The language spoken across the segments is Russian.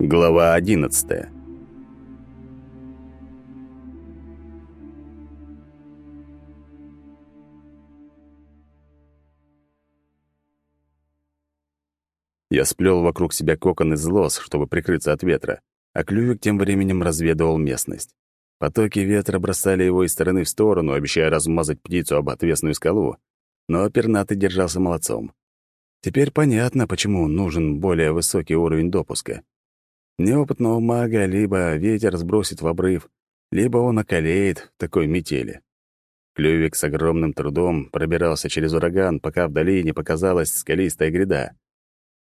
Глава одиннадцатая. Я сплел вокруг себя кокон из лос, чтобы прикрыться от ветра, а клювик тем временем разведывал местность. Потоки ветра бросали его из стороны в сторону, обещая размазать птицу об отвесную скалу, но пернатый держался молодцом. Теперь понятно, почему нужен более высокий уровень допуска. Неопытного мага либо ветер сбросит в обрыв, либо он околеет в такой метели. Клювик с огромным трудом пробирался через ураган, пока вдали не показалась скалистая гряда.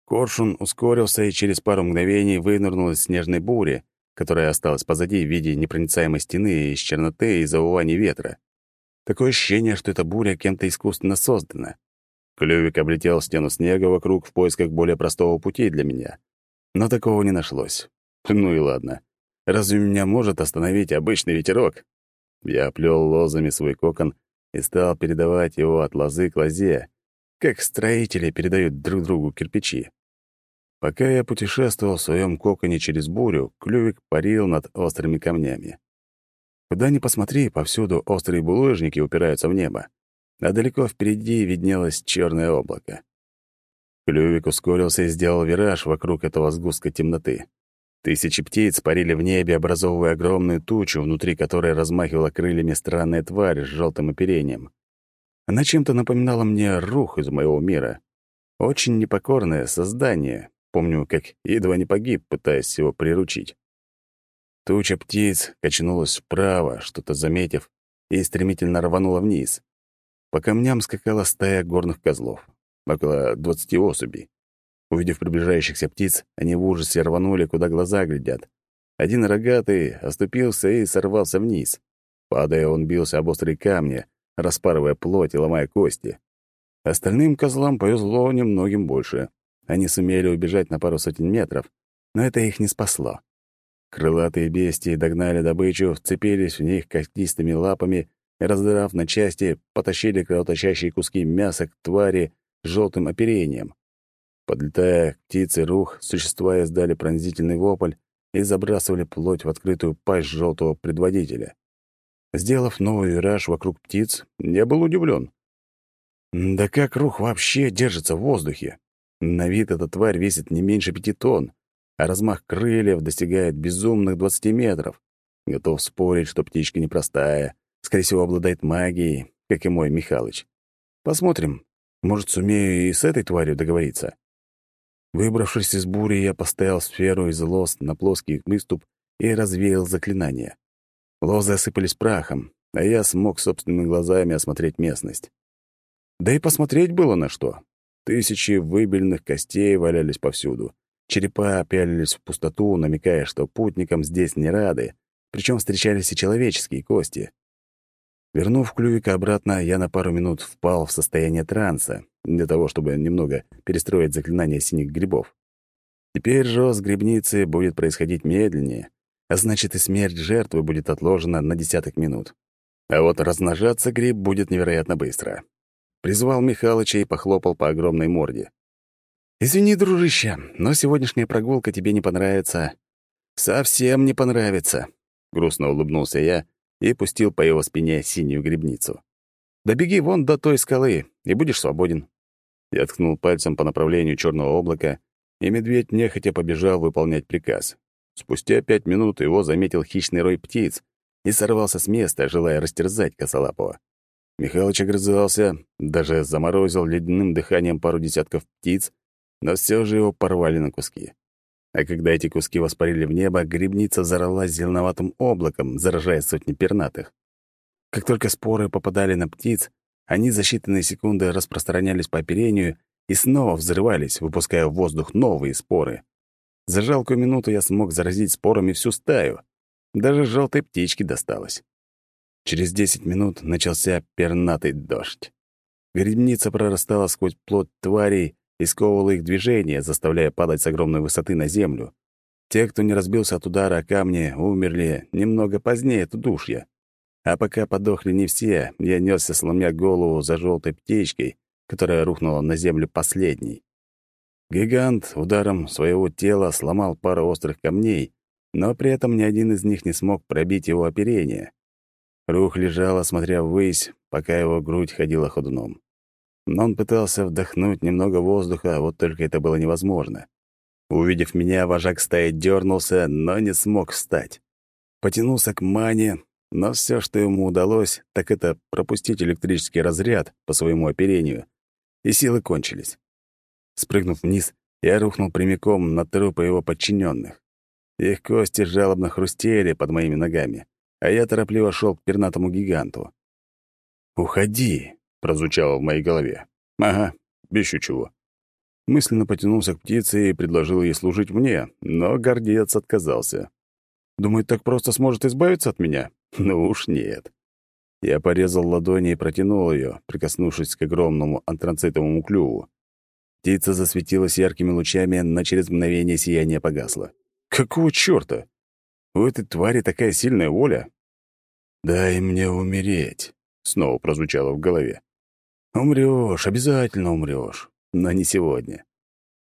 Коршун ускорился и через пару мгновений вынырнул из снежной бури, которая осталась позади в виде непроницаемой стены из черноты и завываний ветра. Такое ощущение, что эта буря кем-то искусственно создана. Клювик облетел стену снега вокруг в поисках более простого пути для меня. Но такого не нашлось. Ну и ладно. Разве меня может остановить обычный ветерок? Я плел лозами свой кокон и стал передавать его от лозы к лозе, как строители передают друг другу кирпичи. Пока я путешествовал в своем коконе через бурю, клювик парил над острыми камнями. Куда ни посмотри, повсюду острые булыжники упираются в небо а далеко впереди виднелось черное облако. Клювик ускорился и сделал вираж вокруг этого сгустка темноты. Тысячи птиц парили в небе, образовывая огромную тучу, внутри которой размахивала крыльями странная тварь с желтым оперением. Она чем-то напоминала мне рух из моего мира. Очень непокорное создание. Помню, как едва не погиб, пытаясь его приручить. Туча птиц качнулась вправо, что-то заметив, и стремительно рванула вниз. По камням скакала стая горных козлов, около двадцати особей. Увидев приближающихся птиц, они в ужасе рванули, куда глаза глядят. Один рогатый оступился и сорвался вниз. Падая, он бился об острые камни, распарывая плоть и ломая кости. Остальным козлам повезло немногим больше. Они сумели убежать на пару сотен метров, но это их не спасло. Крылатые бестии догнали добычу, вцепились в них когтистыми лапами и, раздрав на части, потащили кровоточащие куски мяса к твари желтым оперением. Подлетая к птице рух, существа издали пронзительный вопль и забрасывали плоть в открытую пасть желтого предводителя. Сделав новый вираж вокруг птиц, я был удивлен. Да как рух вообще держится в воздухе? На вид эта тварь весит не меньше пяти тонн, а размах крыльев достигает безумных двадцати метров. Готов спорить, что птичка непростая, Скорее всего, обладает магией, как и мой Михалыч. Посмотрим. Может, сумею и с этой тварью договориться. Выбравшись из бури, я поставил сферу из лоз на плоский выступ и развеял заклинание. Лозы осыпались прахом, а я смог собственными глазами осмотреть местность. Да и посмотреть было на что. Тысячи выбеленных костей валялись повсюду. Черепа пялились в пустоту, намекая, что путникам здесь не рады, причем встречались и человеческие кости. Вернув клювика обратно, я на пару минут впал в состояние транса, для того, чтобы немного перестроить заклинание синих грибов. Теперь рост грибницы будет происходить медленнее, а значит и смерть жертвы будет отложена на десяток минут. А вот размножаться гриб будет невероятно быстро. Призвал Михалыча и похлопал по огромной морде. «Извини, дружище, но сегодняшняя прогулка тебе не понравится. Совсем не понравится», — грустно улыбнулся я и пустил по его спине синюю грибницу. «Добеги вон до той скалы, и будешь свободен». Я ткнул пальцем по направлению черного облака, и медведь нехотя побежал выполнять приказ. Спустя пять минут его заметил хищный рой птиц и сорвался с места, желая растерзать косолапого. Михалыч огрызался, даже заморозил ледяным дыханием пару десятков птиц, но все же его порвали на куски. А когда эти куски воспарили в небо, грибница взорвалась зеленоватым облаком, заражая сотни пернатых. Как только споры попадали на птиц, они за считанные секунды распространялись по оперению и снова взрывались, выпуская в воздух новые споры. За жалкую минуту я смог заразить спорами всю стаю. Даже желтой птичке досталось. Через десять минут начался пернатый дождь. Грибница прорастала сквозь плоть тварей, и сковывало их движение, заставляя падать с огромной высоты на землю. Те, кто не разбился от удара о камни, умерли немного позднее от удушья. А пока подохли не все, я несся, сломя голову за желтой птичкой, которая рухнула на землю последней. Гигант ударом своего тела сломал пару острых камней, но при этом ни один из них не смог пробить его оперение. Рух лежал, смотря ввысь, пока его грудь ходила ходуном. Но он пытался вдохнуть немного воздуха, вот только это было невозможно. Увидев меня, вожак стаи дернулся, но не смог встать. Потянулся к мане, но все, что ему удалось, так это пропустить электрический разряд по своему оперению, и силы кончились. Спрыгнув вниз, я рухнул прямиком на трупы его подчиненных. Их кости жалобно хрустели под моими ногами, а я торопливо шел к пернатому гиганту. «Уходи!» — прозвучало в моей голове. «Ага, еще чего». Мысленно потянулся к птице и предложил ей служить мне, но гордец отказался. Думает, так просто сможет избавиться от меня? Ну уж нет. Я порезал ладони и протянул ее, прикоснувшись к огромному антрацитовому клюву. Птица засветилась яркими лучами, но через мгновение сияние погасло. Какого чёрта? У этой твари такая сильная воля? «Дай мне умереть», — снова прозвучало в голове. «Умрёшь, обязательно умрёшь, но не сегодня».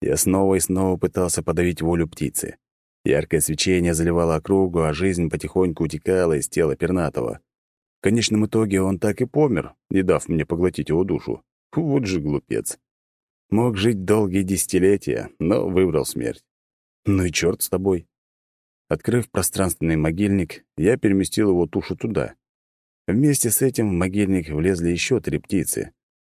Я снова и снова пытался подавить волю птицы. Яркое свечение заливало округу, а жизнь потихоньку утекала из тела пернатого. В конечном итоге он так и помер, не дав мне поглотить его душу. Вот же глупец. Мог жить долгие десятилетия, но выбрал смерть. Ну и черт с тобой. Открыв пространственный могильник, я переместил его тушу туда. Вместе с этим в могильник влезли еще три птицы.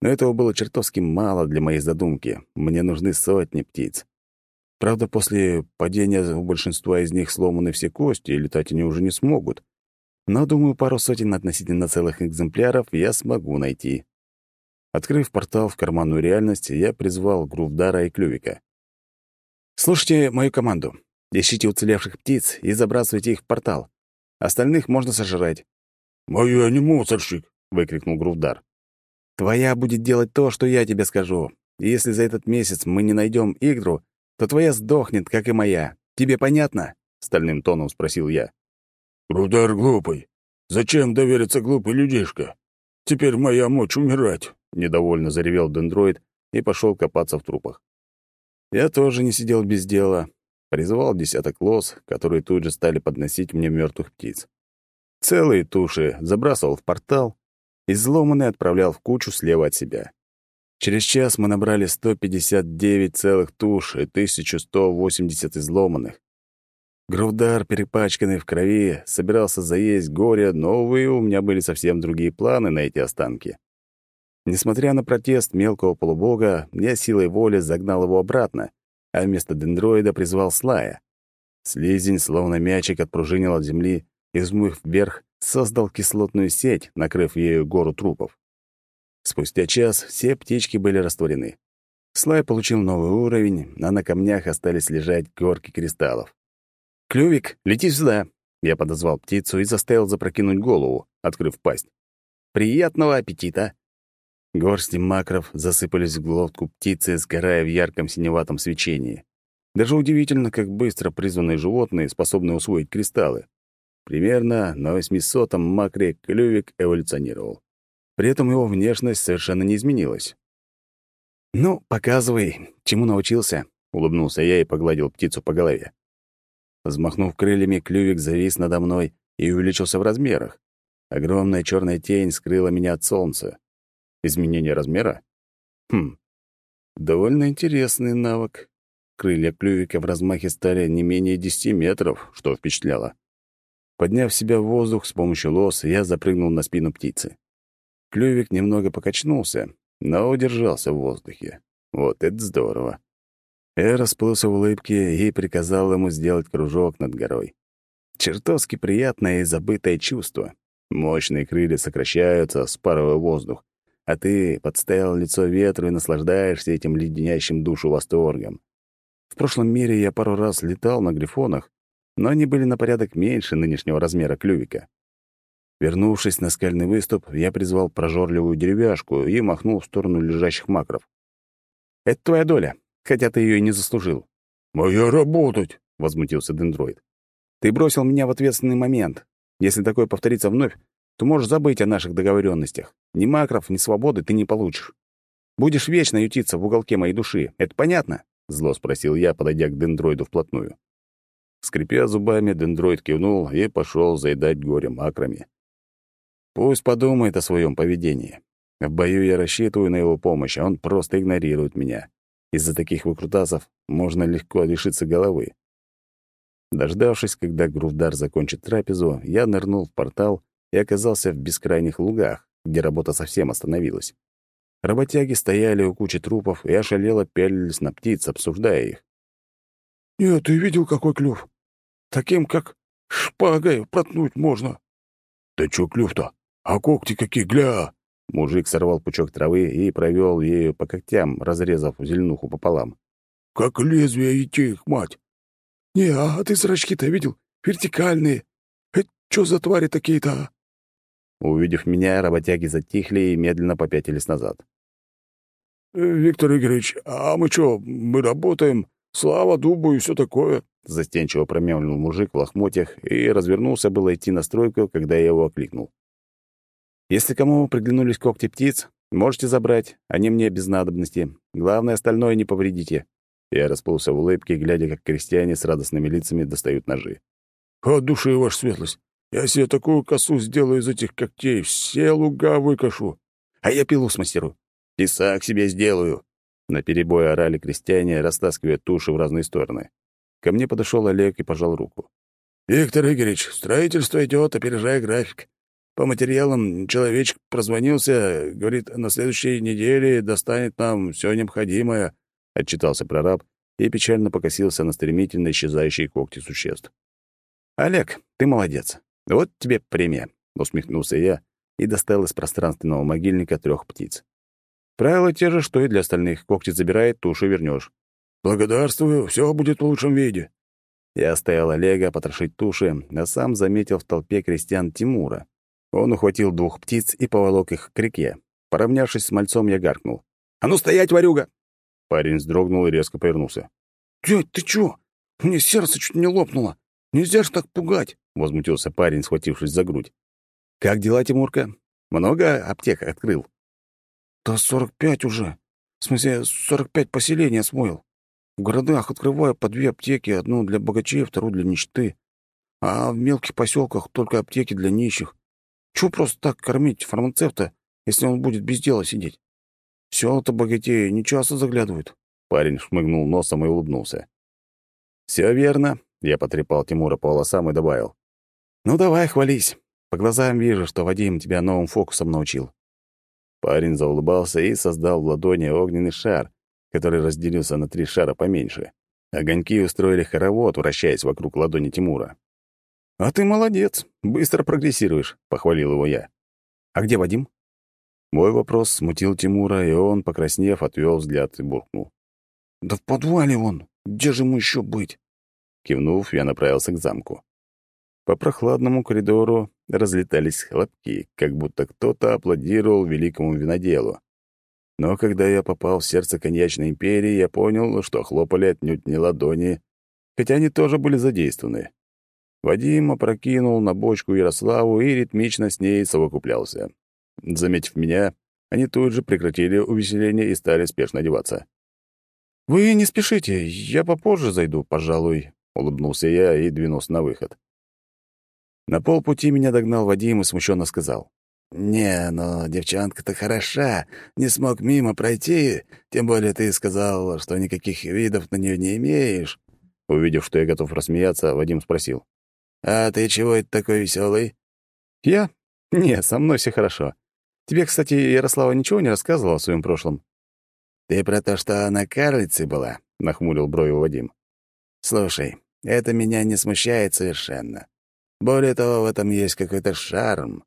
Но этого было чертовски мало для моей задумки. Мне нужны сотни птиц. Правда, после падения у большинства из них сломаны все кости, и летать они уже не смогут. Но, думаю, пару сотен относительно целых экземпляров я смогу найти. Открыв портал в карманную реальность, я призвал Грувдара и Клювика. «Слушайте мою команду. Ищите уцелевших птиц и забрасывайте их в портал. Остальных можно сожрать». «Моя не мусорщик!» — выкрикнул Грувдар. «Твоя будет делать то, что я тебе скажу. И если за этот месяц мы не найдем Игдру, то твоя сдохнет, как и моя. Тебе понятно?» — стальным тоном спросил я. «Грувдар глупый. Зачем довериться глупый людишка? Теперь моя мочь умирать недовольно заревел дендроид и пошел копаться в трупах. Я тоже не сидел без дела. Призвал десяток лос, которые тут же стали подносить мне мертвых птиц. Целые туши забрасывал в портал, изломанный отправлял в кучу слева от себя. Через час мы набрали 159 целых туш и 1180 изломанных. Грувдар, перепачканный в крови, собирался заесть горе, но, увы, у меня были совсем другие планы на эти останки. Несмотря на протест мелкого полубога, я силой воли загнал его обратно, а вместо дендроида призвал Слая. Слизень, словно мячик, отпружинил от земли и, взмыв вверх, создал кислотную сеть, накрыв ею гору трупов. Спустя час все птички были растворены. Слай получил новый уровень, а на камнях остались лежать горки кристаллов. «Клювик, лети сюда!» Я подозвал птицу и заставил запрокинуть голову, открыв пасть. «Приятного аппетита!» Горсти макров засыпались в глотку птицы, сгорая в ярком синеватом свечении. Даже удивительно, как быстро призванные животные способны усвоить кристаллы. Примерно на 800-м макре клювик эволюционировал. При этом его внешность совершенно не изменилась. «Ну, показывай, чему научился», — улыбнулся я и погладил птицу по голове. Взмахнув крыльями, клювик завис надо мной и увеличился в размерах. Огромная черная тень скрыла меня от солнца. Изменение размера? Хм, довольно интересный навык. Крылья клювика в размахе стали не менее десяти метров, что впечатляло. Подняв себя в воздух с помощью лос, я запрыгнул на спину птицы. Клювик немного покачнулся, но удержался в воздухе. Вот это здорово. Я расплылся в улыбке и приказал ему сделать кружок над горой. Чертовски приятное и забытое чувство. Мощные крылья сокращаются, спарывая воздух, а ты подставил лицо ветру и наслаждаешься этим леденящим душу восторгом. В прошлом мире я пару раз летал на грифонах, но они были на порядок меньше нынешнего размера клювика. Вернувшись на скальный выступ, я призвал прожорливую деревяшку и махнул в сторону лежащих макров. «Это твоя доля, хотя ты ее и не заслужил». «Моя работать!» — возмутился дендроид. «Ты бросил меня в ответственный момент. Если такое повторится вновь, то можешь забыть о наших договоренностях. Ни макров, ни свободы ты не получишь. Будешь вечно ютиться в уголке моей души. Это понятно?» — зло спросил я, подойдя к дендроиду вплотную. Скрипя зубами, дендроид кивнул и пошел заедать горе макрами. Пусть подумает о своем поведении. В бою я рассчитываю на его помощь, а он просто игнорирует меня. Из-за таких выкрутасов можно легко лишиться головы. Дождавшись, когда Грувдар закончит трапезу, я нырнул в портал и оказался в бескрайних лугах, где работа совсем остановилась. Работяги стояли у кучи трупов и ошалело пялились на птиц, обсуждая их. «Нет, ты видел, какой клюв? Таким, как шпагой, проткнуть можно». «Да чё клюв-то? А когти какие, гля!» Мужик сорвал пучок травы и провел ею по когтям, разрезав зеленуху пополам. «Как лезвие идти их, мать!» «Не, а ты зрачки-то видел? Вертикальные. Это что за твари такие-то?» а?» Увидев меня, работяги затихли и медленно попятились назад. «Э, «Виктор Игоревич, а мы что, мы работаем? Слава дубу и все такое?» Застенчиво промямлил мужик в лохмотьях и развернулся было идти на стройку, когда я его окликнул. «Если кому приглянулись когти птиц, можете забрать, они мне без надобности. Главное, остальное не повредите». Я расплылся в улыбке, глядя, как крестьяне с радостными лицами достают ножи. «От души, ваша светлость! Я себе такую косу сделаю из этих когтей, все луга выкашу!» «А я пилу смастеру!» «Тесак себе сделаю!» На перебой орали крестьяне, растаскивая туши в разные стороны. Ко мне подошел Олег и пожал руку. «Виктор Игоревич, строительство идет, опережая график. По материалам человечек прозвонился, говорит, на следующей неделе достанет нам все необходимое — отчитался прораб и печально покосился на стремительно исчезающие когти существ. «Олег, ты молодец. Вот тебе премия», — усмехнулся я и достал из пространственного могильника трех птиц. «Правила те же, что и для остальных. Когти забирает, туши вернешь. «Благодарствую, все будет в лучшем виде». Я оставил Олега потрошить туши, а сам заметил в толпе крестьян Тимура. Он ухватил двух птиц и поволок их к реке. Поравнявшись с мальцом, я гаркнул. «А ну стоять, ворюга!» Парень вздрогнул и резко повернулся. «Дядь, ты чё? Мне сердце чуть не лопнуло. Нельзя ж так пугать!» — возмутился парень, схватившись за грудь. «Как дела, Тимурка? Много аптек открыл?» «Да сорок пять уже. В смысле, сорок пять поселений освоил. В городах открываю по две аптеки, одну для богачей, вторую для нищеты. А в мелких поселках только аптеки для нищих. Чего просто так кормить фармацевта, если он будет без дела сидеть? Села-то богатеи не часто заглядывают. Парень шмыгнул носом и улыбнулся. Все верно», — я потрепал Тимура по волосам и добавил. «Ну давай, хвались. По глазам вижу, что Вадим тебя новым фокусом научил». Парень заулыбался и создал в ладони огненный шар, который разделился на три шара поменьше. Огоньки устроили хоровод, вращаясь вокруг ладони Тимура. «А ты молодец, быстро прогрессируешь», — похвалил его я. «А где Вадим?» Мой вопрос смутил Тимура, и он, покраснев, отвел взгляд и буркнул. «Да в подвале он! Где же ему еще быть?» Кивнув, я направился к замку. По прохладному коридору разлетались хлопки, как будто кто-то аплодировал великому виноделу. Но когда я попал в сердце коньячной империи, я понял, что хлопали отнюдь не ладони, хотя они тоже были задействованы. Вадим опрокинул на бочку Ярославу и ритмично с ней совокуплялся. Заметив меня, они тут же прекратили увеселение и стали спешно одеваться. «Вы не спешите, я попозже зайду, пожалуй», — улыбнулся я и двинулся на выход. На полпути меня догнал Вадим и смущенно сказал. «Не, но девчонка-то хороша, не смог мимо пройти, тем более ты сказал, что никаких видов на нее не имеешь». Увидев, что я готов рассмеяться, Вадим спросил. «А ты чего это такой веселый? «Я? Не, со мной все хорошо. Тебе, кстати, Ярослава ничего не рассказывала о своем прошлом?» «Ты про то, что она карлицей была?» — нахмурил брови Вадим. «Слушай, это меня не смущает совершенно. Более того, в этом есть какой-то шарм.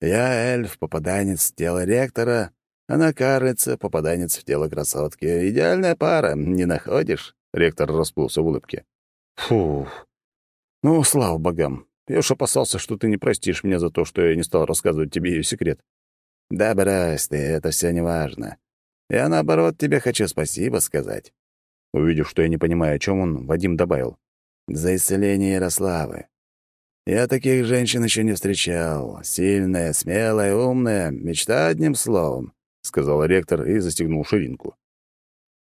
Я эльф, попаданец в тело ректора, она карлица, попаданец в тело красотки. Идеальная пара, не находишь?» Ректор расплылся в улыбке. «Фух. Ну, слава богам. Я уж опасался, что ты не простишь меня за то, что я не стал рассказывать тебе ее секрет. «Да брось ты, это все не важно. Я, наоборот, тебе хочу спасибо сказать». Увидев, что я не понимаю, о чем он, Вадим добавил. «За исцеление Ярославы. Я таких женщин еще не встречал. Сильная, смелая, умная, мечта одним словом», — сказал ректор и застегнул ширинку.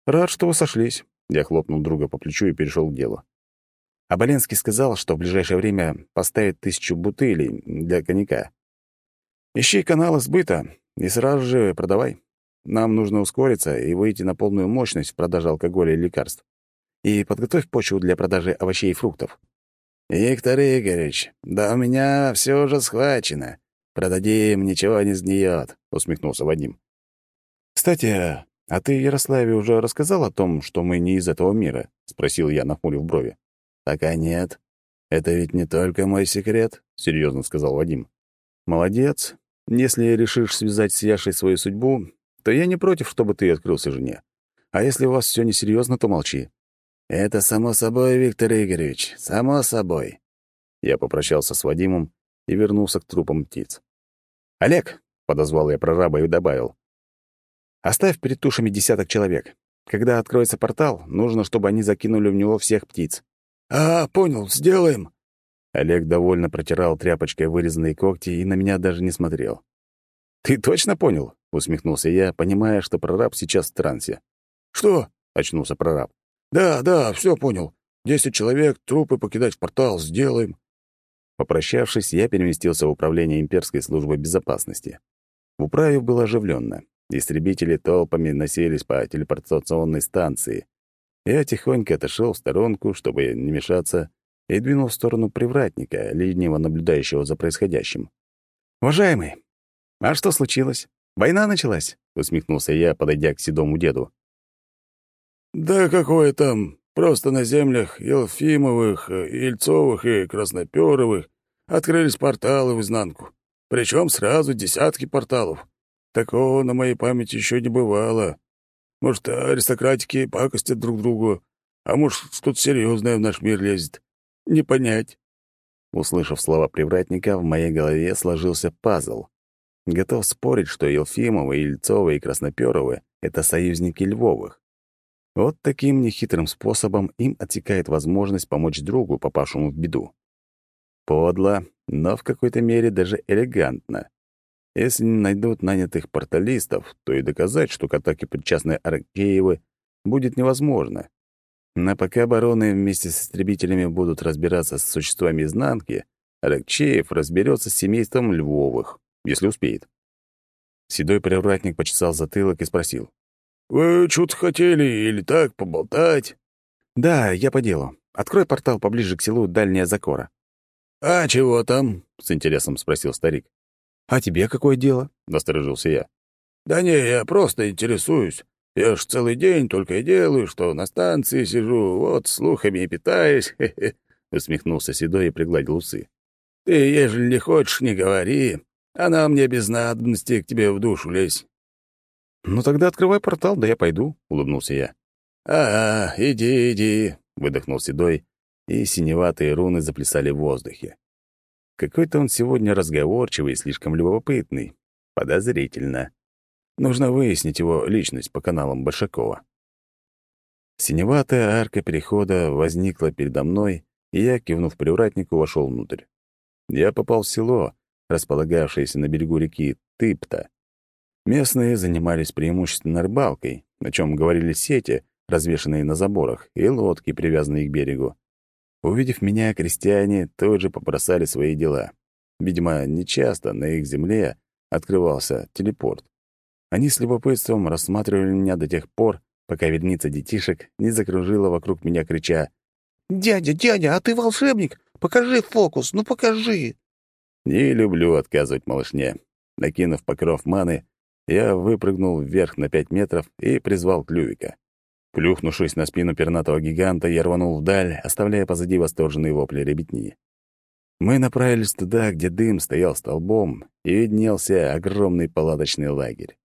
«Рад, что вы сошлись. Я хлопнул друга по плечу и перешел к делу. Аболенский сказал, что в ближайшее время поставит тысячу бутылей для коньяка. Ищи каналы сбыта и сразу же продавай. Нам нужно ускориться и выйти на полную мощность в продаже алкоголя и лекарств. И подготовь почву для продажи овощей и фруктов. «Виктор Игоревич, да у меня все уже схвачено. Продадим, ничего не сгниет», — усмехнулся Вадим. «Кстати, а ты Ярославе уже рассказал о том, что мы не из этого мира?» — спросил я, нахмурив брови. «Пока нет. Это ведь не только мой секрет», — серьезно сказал Вадим. «Молодец. Если решишь связать с Яшей свою судьбу, то я не против, чтобы ты открылся жене. А если у вас все несерьезно, то молчи». «Это само собой, Виктор Игоревич, само собой». Я попрощался с Вадимом и вернулся к трупам птиц. «Олег!» — подозвал я прораба и добавил. «Оставь перед тушами десяток человек. Когда откроется портал, нужно, чтобы они закинули в него всех птиц. «А, понял, сделаем». Олег довольно протирал тряпочкой вырезанные когти и на меня даже не смотрел. «Ты точно понял?» — усмехнулся я, понимая, что прораб сейчас в трансе. «Что?» — очнулся прораб. «Да, да, все понял. Десять человек, трупы покидать в портал, сделаем». Попрощавшись, я переместился в управление имперской службы безопасности. В управе было оживленно. Истребители толпами носились по телепортационной станции. Я тихонько отошел в сторонку, чтобы не мешаться, и двинул в сторону привратника, лениво наблюдающего за происходящим. «Уважаемый, а что случилось? Война началась?» — усмехнулся я, подойдя к седому деду. «Да какое там, просто на землях Елфимовых, Ильцовых и Красноперовых открылись порталы в изнанку. Причем сразу десятки порталов. Такого на моей памяти еще не бывало. Может, аристократики пакостят друг другу, а может, что-то серьезное в наш мир лезет. Не понять. Услышав слова привратника, в моей голове сложился пазл. Готов спорить, что Елфимовы, Ильцовы и Красноперовы — это союзники Львовых. Вот таким нехитрым способом им отсекает возможность помочь другу, попавшему в беду. Подло, но в какой-то мере даже элегантно. Если не найдут нанятых порталистов, то и доказать, что к атаке причастны Аркеевы, будет невозможно. Но пока обороны вместе с истребителями будут разбираться с существами изнанки, Аракчеев разберется с семейством Львовых, если успеет. Седой привратник почесал затылок и спросил. «Вы что-то хотели или так, поболтать?» «Да, я по делу. Открой портал поближе к селу Дальняя Закора». «А чего там?» — с интересом спросил старик. «А тебе какое дело?» — насторожился я. «Да не, я просто интересуюсь. Я ж целый день только и делаю, что на станции сижу, вот слухами и питаюсь», — усмехнулся Седой и пригладил усы. «Ты, ежели не хочешь, не говори. Она мне без надобности к тебе в душу лезь». «Ну тогда открывай портал, да я пойду», — улыбнулся я. «А, иди, иди», — выдохнул Седой, и синеватые руны заплясали в воздухе. Какой-то он сегодня разговорчивый и слишком любопытный. Подозрительно. Нужно выяснить его личность по каналам Большакова. Синеватая арка перехода возникла передо мной, и я, кивнув привратнику, вошел внутрь. Я попал в село, располагавшееся на берегу реки Тыпта. Местные занимались преимущественно рыбалкой, о чем говорили сети, развешанные на заборах, и лодки, привязанные к берегу. Увидев меня, крестьяне тут же побросали свои дела. Видимо, нечасто на их земле открывался телепорт. Они с любопытством рассматривали меня до тех пор, пока верница детишек не закружила вокруг меня, крича «Дядя, дядя, а ты волшебник? Покажи фокус, ну покажи!» Не люблю отказывать малышне. Накинув покров маны, я выпрыгнул вверх на пять метров и призвал клювика. Плюхнувшись на спину пернатого гиганта, я рванул вдаль, оставляя позади восторженные вопли ребятни. Мы направились туда, где дым стоял столбом, и виднелся огромный палаточный лагерь.